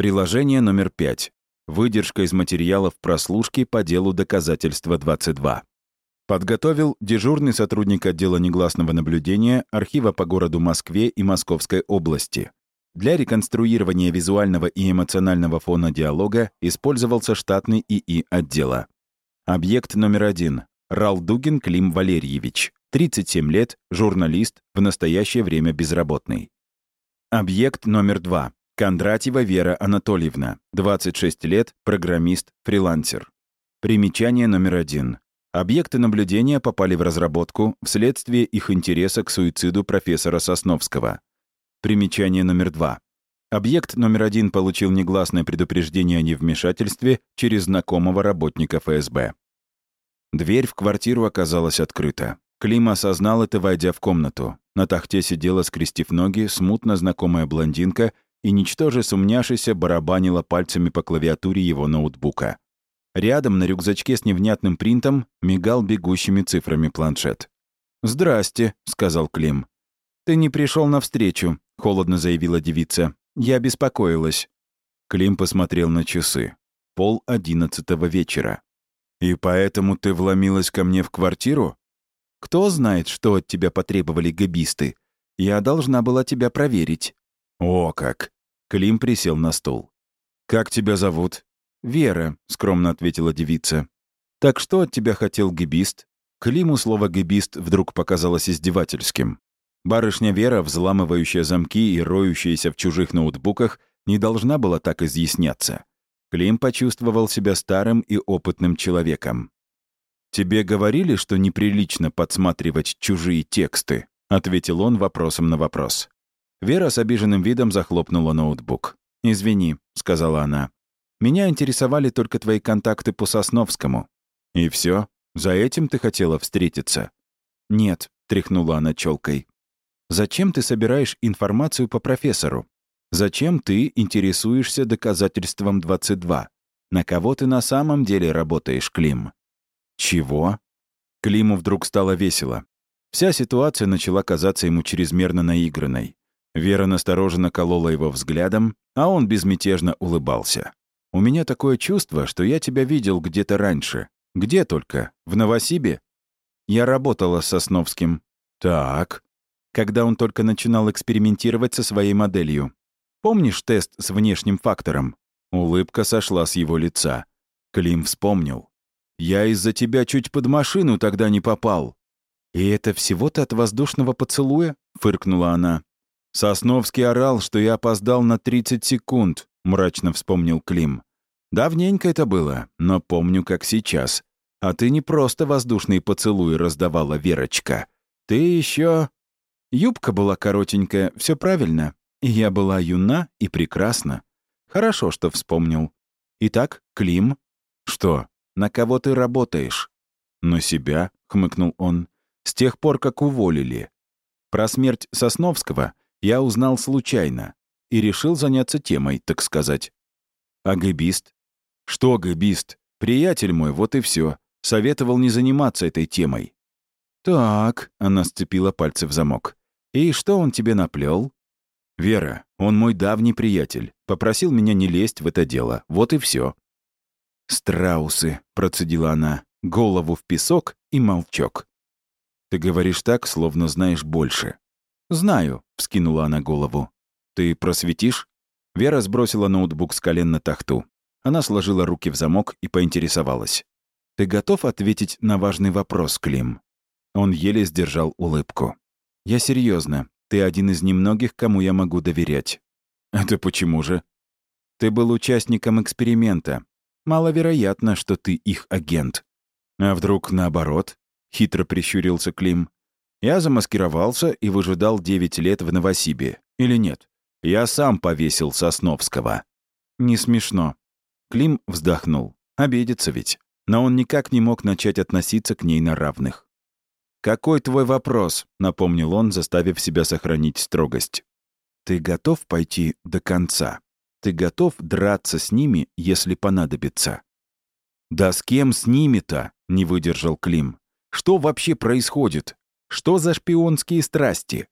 Приложение номер 5. Выдержка из материалов прослушки по делу доказательства 22. Подготовил дежурный сотрудник отдела негласного наблюдения архива по городу Москве и Московской области. Для реконструирования визуального и эмоционального фона диалога использовался штатный ИИ отдела. Объект номер один. Ралдугин Клим Валерьевич. 37 лет, журналист, в настоящее время безработный. Объект номер два. Кондратьева Вера Анатольевна. 26 лет, программист, фрилансер. Примечание номер один. Объекты наблюдения попали в разработку вследствие их интереса к суициду профессора Сосновского. Примечание номер два. Объект номер один получил негласное предупреждение о невмешательстве через знакомого работника ФСБ. Дверь в квартиру оказалась открыта. Клим осознал это, войдя в комнату. На тахте сидела, скрестив ноги, смутно знакомая блондинка и, ничтоже сумняшися, барабанила пальцами по клавиатуре его ноутбука. Рядом на рюкзачке с невнятным принтом мигал бегущими цифрами планшет. «Здрасте», — сказал Клим. «Ты не пришел навстречу», — холодно заявила девица. «Я беспокоилась». Клим посмотрел на часы. Пол одиннадцатого вечера. «И поэтому ты вломилась ко мне в квартиру?» «Кто знает, что от тебя потребовали габисты? Я должна была тебя проверить». «О как!» Клим присел на стул. «Как тебя зовут?» «Вера», — скромно ответила девица. «Так что от тебя хотел гибист?» Климу слово «гибист» вдруг показалось издевательским. Барышня Вера, взламывающая замки и роющаяся в чужих ноутбуках, не должна была так изъясняться. Клим почувствовал себя старым и опытным человеком. «Тебе говорили, что неприлично подсматривать чужие тексты?» — ответил он вопросом на вопрос. Вера с обиженным видом захлопнула ноутбук. «Извини», — сказала она. Меня интересовали только твои контакты по Сосновскому. И все? За этим ты хотела встретиться? Нет, тряхнула она челкой. Зачем ты собираешь информацию по профессору? Зачем ты интересуешься доказательством 22? На кого ты на самом деле работаешь, Клим? Чего? Климу вдруг стало весело. Вся ситуация начала казаться ему чрезмерно наигранной. Вера настороженно колола его взглядом, а он безмятежно улыбался. У меня такое чувство, что я тебя видел где-то раньше. Где только? В Новосибе? Я работала с Сосновским. Так. Когда он только начинал экспериментировать со своей моделью. Помнишь тест с внешним фактором? Улыбка сошла с его лица. Клим вспомнил. «Я из-за тебя чуть под машину тогда не попал». «И это всего-то от воздушного поцелуя?» — фыркнула она. Сосновский орал, что я опоздал на 30 секунд. — мрачно вспомнил Клим. «Давненько это было, но помню, как сейчас. А ты не просто воздушные поцелуи раздавала Верочка. Ты еще Юбка была коротенькая, все правильно. Я была юна и прекрасна. Хорошо, что вспомнил. Итак, Клим. Что, на кого ты работаешь? На себя, хмыкнул он. С тех пор, как уволили. Про смерть Сосновского я узнал случайно и решил заняться темой, так сказать. А гэбист? Что гэбист? Приятель мой, вот и все. Советовал не заниматься этой темой. Так, она сцепила пальцы в замок. И что он тебе наплел? Вера, он мой давний приятель. Попросил меня не лезть в это дело. Вот и все. Страусы, процедила она. Голову в песок и молчок. Ты говоришь так, словно знаешь больше. Знаю, вскинула она голову. «Ты просветишь?» Вера сбросила ноутбук с колен на тахту. Она сложила руки в замок и поинтересовалась. «Ты готов ответить на важный вопрос, Клим?» Он еле сдержал улыбку. «Я серьезно. Ты один из немногих, кому я могу доверять». «Это почему же?» «Ты был участником эксперимента. Маловероятно, что ты их агент». «А вдруг наоборот?» — хитро прищурился Клим. «Я замаскировался и выжидал 9 лет в Новосибе. Или нет? Я сам повесил Сосновского». «Не смешно». Клим вздохнул. Обидится ведь. Но он никак не мог начать относиться к ней на равных. «Какой твой вопрос?» — напомнил он, заставив себя сохранить строгость. «Ты готов пойти до конца? Ты готов драться с ними, если понадобится?» «Да с кем с ними-то?» — не выдержал Клим. «Что вообще происходит? Что за шпионские страсти?»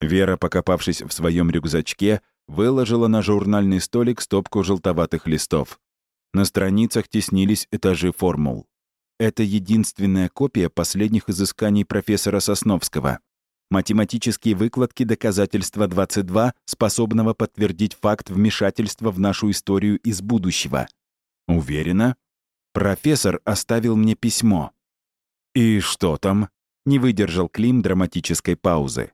Вера, покопавшись в своем рюкзачке, выложила на журнальный столик стопку желтоватых листов. На страницах теснились этажи формул. Это единственная копия последних изысканий профессора Сосновского. Математические выкладки доказательства 22, способного подтвердить факт вмешательства в нашу историю из будущего. Уверена? Профессор оставил мне письмо. «И что там?» — не выдержал Клим драматической паузы.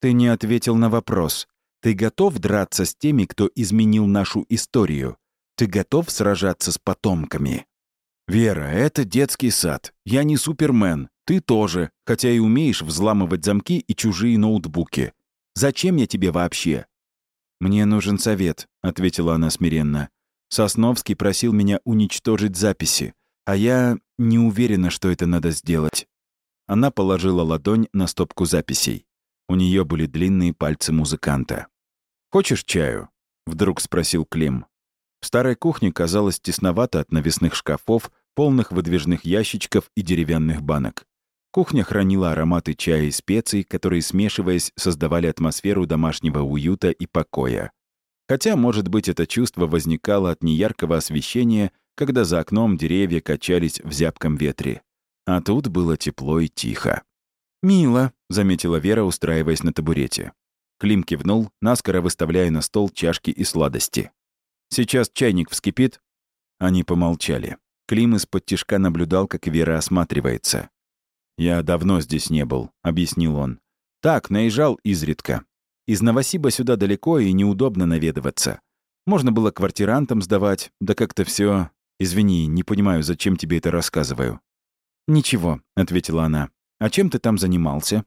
«Ты не ответил на вопрос. Ты готов драться с теми, кто изменил нашу историю? Ты готов сражаться с потомками?» «Вера, это детский сад. Я не супермен. Ты тоже, хотя и умеешь взламывать замки и чужие ноутбуки. Зачем я тебе вообще?» «Мне нужен совет», — ответила она смиренно. «Сосновский просил меня уничтожить записи, а я не уверена, что это надо сделать». Она положила ладонь на стопку записей. У нее были длинные пальцы музыканта. «Хочешь чаю?» — вдруг спросил Клим. В старой кухне казалось тесновато от навесных шкафов, полных выдвижных ящичков и деревянных банок. Кухня хранила ароматы чая и специй, которые, смешиваясь, создавали атмосферу домашнего уюта и покоя. Хотя, может быть, это чувство возникало от неяркого освещения, когда за окном деревья качались в зябком ветре. А тут было тепло и тихо. «Мило», — заметила Вера, устраиваясь на табурете. Клим кивнул, наскоро выставляя на стол чашки и сладости. «Сейчас чайник вскипит?» Они помолчали. Клим из-под тишка наблюдал, как Вера осматривается. «Я давно здесь не был», — объяснил он. «Так, наезжал изредка. Из Новосиба сюда далеко и неудобно наведываться. Можно было квартирантам сдавать, да как-то все. Извини, не понимаю, зачем тебе это рассказываю». «Ничего», — ответила она. «А чем ты там занимался?»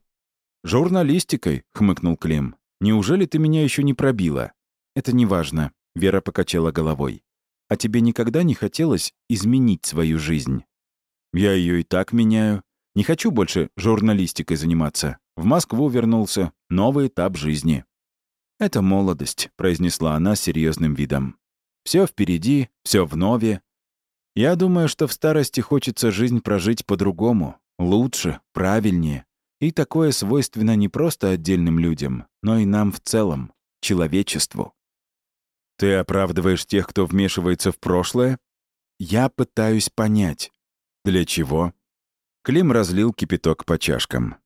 «Журналистикой», — хмыкнул Клим. «Неужели ты меня еще не пробила?» «Это не важно», — Вера покачала головой. «А тебе никогда не хотелось изменить свою жизнь?» «Я ее и так меняю. Не хочу больше журналистикой заниматься. В Москву вернулся. Новый этап жизни. «Это молодость», — произнесла она с серьезным видом. Все впереди, все в нове. Я думаю, что в старости хочется жизнь прожить по-другому, лучше, правильнее. И такое свойственно не просто отдельным людям, но и нам в целом, человечеству. Ты оправдываешь тех, кто вмешивается в прошлое? Я пытаюсь понять. Для чего? Клим разлил кипяток по чашкам.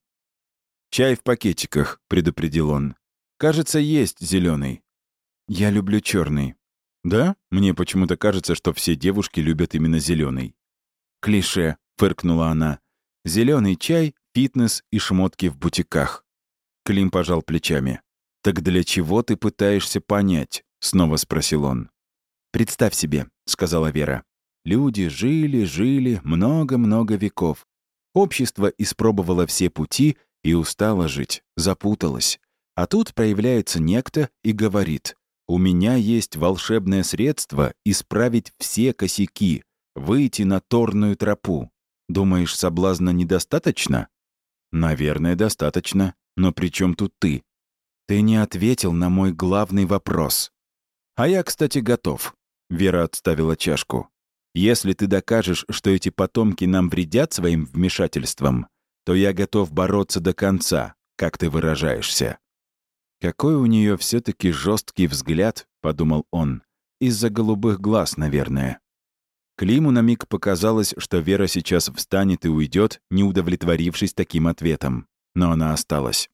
«Чай в пакетиках», — предупредил он. «Кажется, есть зеленый. «Я люблю черный. «Да? Мне почему-то кажется, что все девушки любят именно зеленый. «Клише», — фыркнула она. Зеленый чай, фитнес и шмотки в бутиках». Клим пожал плечами. «Так для чего ты пытаешься понять?» — снова спросил он. «Представь себе», — сказала Вера. «Люди жили, жили много-много веков. Общество испробовало все пути и устало жить, запуталось. А тут проявляется некто и говорит, «У меня есть волшебное средство исправить все косяки, выйти на торную тропу. Думаешь, соблазна недостаточно?» «Наверное, достаточно. Но при чем тут ты?» «Ты не ответил на мой главный вопрос». «А я, кстати, готов». Вера отставила чашку. Если ты докажешь, что эти потомки нам вредят своим вмешательством, то я готов бороться до конца, как ты выражаешься». «Какой у нее все таки жесткий взгляд», — подумал он, — «из-за голубых глаз, наверное». Климу на миг показалось, что Вера сейчас встанет и уйдет, не удовлетворившись таким ответом. Но она осталась.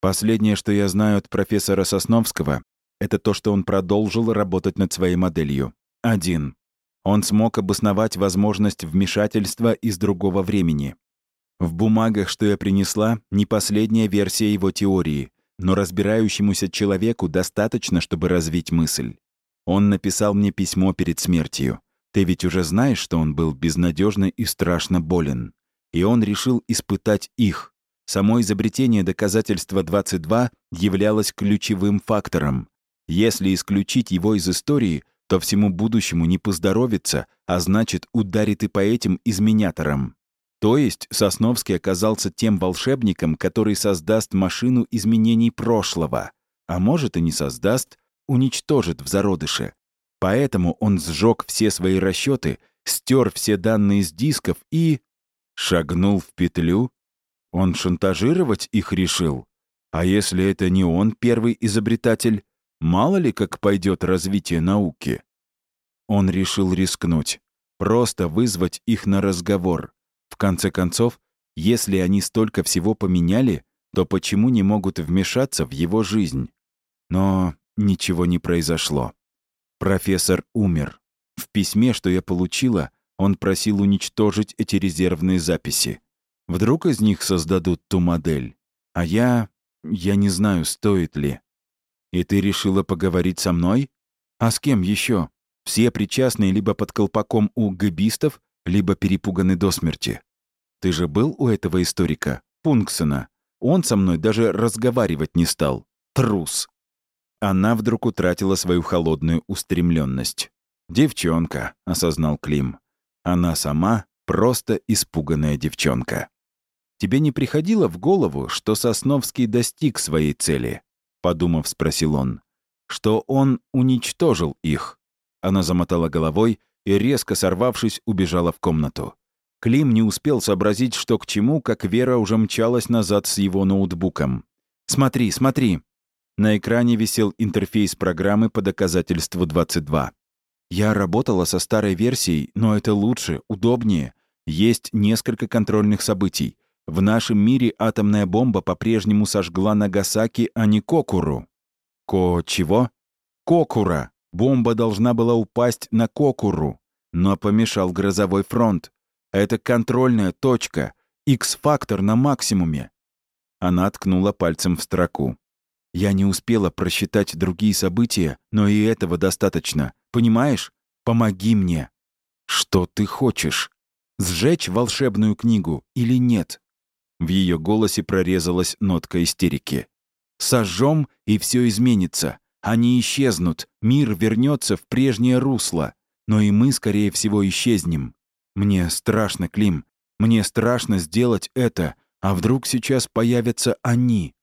Последнее, что я знаю от профессора Сосновского, это то, что он продолжил работать над своей моделью. Один. Он смог обосновать возможность вмешательства из другого времени. В бумагах, что я принесла, не последняя версия его теории, но разбирающемуся человеку достаточно, чтобы развить мысль. Он написал мне письмо перед смертью. Ты ведь уже знаешь, что он был безнадежно и страшно болен. И он решил испытать их. Само изобретение доказательства 22 являлось ключевым фактором. Если исключить его из истории — то всему будущему не поздоровится, а значит, ударит и по этим изменяторам. То есть Сосновский оказался тем волшебником, который создаст машину изменений прошлого, а может и не создаст, уничтожит в зародыше. Поэтому он сжег все свои расчеты, стер все данные с дисков и... Шагнул в петлю? Он шантажировать их решил? А если это не он первый изобретатель? Мало ли, как пойдет развитие науки. Он решил рискнуть. Просто вызвать их на разговор. В конце концов, если они столько всего поменяли, то почему не могут вмешаться в его жизнь? Но ничего не произошло. Профессор умер. В письме, что я получила, он просил уничтожить эти резервные записи. Вдруг из них создадут ту модель. А я... я не знаю, стоит ли. И ты решила поговорить со мной? А с кем еще? Все причастные либо под колпаком у габистов, либо перепуганы до смерти. Ты же был у этого историка, Пунксона. Он со мной даже разговаривать не стал. Трус. Она вдруг утратила свою холодную устремленность. «Девчонка», — осознал Клим. Она сама просто испуганная девчонка. «Тебе не приходило в голову, что Сосновский достиг своей цели?» — подумав, спросил он. «Что он уничтожил их?» Она замотала головой и, резко сорвавшись, убежала в комнату. Клим не успел сообразить, что к чему, как Вера уже мчалась назад с его ноутбуком. «Смотри, смотри!» На экране висел интерфейс программы по доказательству 22. «Я работала со старой версией, но это лучше, удобнее. Есть несколько контрольных событий. В нашем мире атомная бомба по-прежнему сожгла Нагасаки, а не Кокуру». «Ко чего?» «Кокура!» Бомба должна была упасть на Кокуру, но помешал грозовой фронт. Это контрольная точка, X-фактор на максимуме. Она ткнула пальцем в строку. Я не успела просчитать другие события, но и этого достаточно. Понимаешь? Помоги мне. Что ты хочешь? Сжечь волшебную книгу или нет? В ее голосе прорезалась нотка истерики. Сожжем, и все изменится. Они исчезнут, мир вернется в прежнее русло. Но и мы, скорее всего, исчезнем. Мне страшно, Клим. Мне страшно сделать это. А вдруг сейчас появятся они?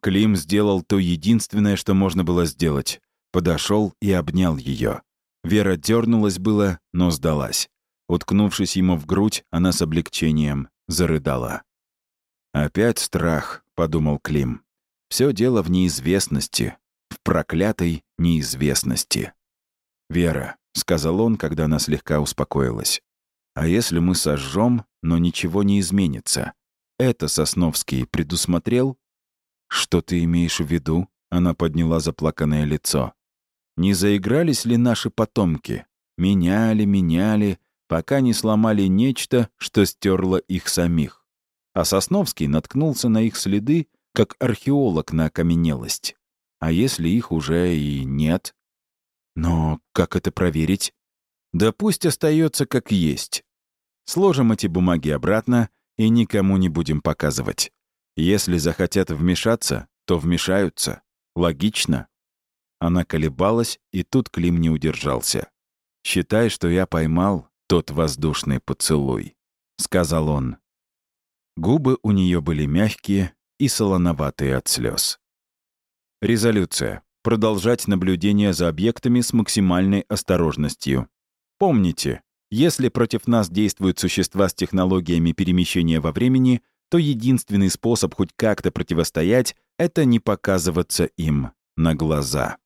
Клим сделал то единственное, что можно было сделать. Подошел и обнял ее. Вера дернулась было, но сдалась. Уткнувшись ему в грудь, она с облегчением зарыдала. «Опять страх», — подумал Клим. Все дело в неизвестности в проклятой неизвестности. «Вера», — сказал он, когда она слегка успокоилась, «а если мы сожжем, но ничего не изменится? Это Сосновский предусмотрел?» «Что ты имеешь в виду?» — она подняла заплаканное лицо. «Не заигрались ли наши потомки? Меняли, меняли, пока не сломали нечто, что стерло их самих. А Сосновский наткнулся на их следы, как археолог на окаменелость. А если их уже и нет? Но как это проверить? Да пусть остается как есть. Сложим эти бумаги обратно и никому не будем показывать. Если захотят вмешаться, то вмешаются. Логично. Она колебалась, и тут Клим не удержался. «Считай, что я поймал тот воздушный поцелуй», — сказал он. Губы у нее были мягкие и солоноватые от слез. Резолюция. Продолжать наблюдение за объектами с максимальной осторожностью. Помните, если против нас действуют существа с технологиями перемещения во времени, то единственный способ хоть как-то противостоять — это не показываться им на глаза.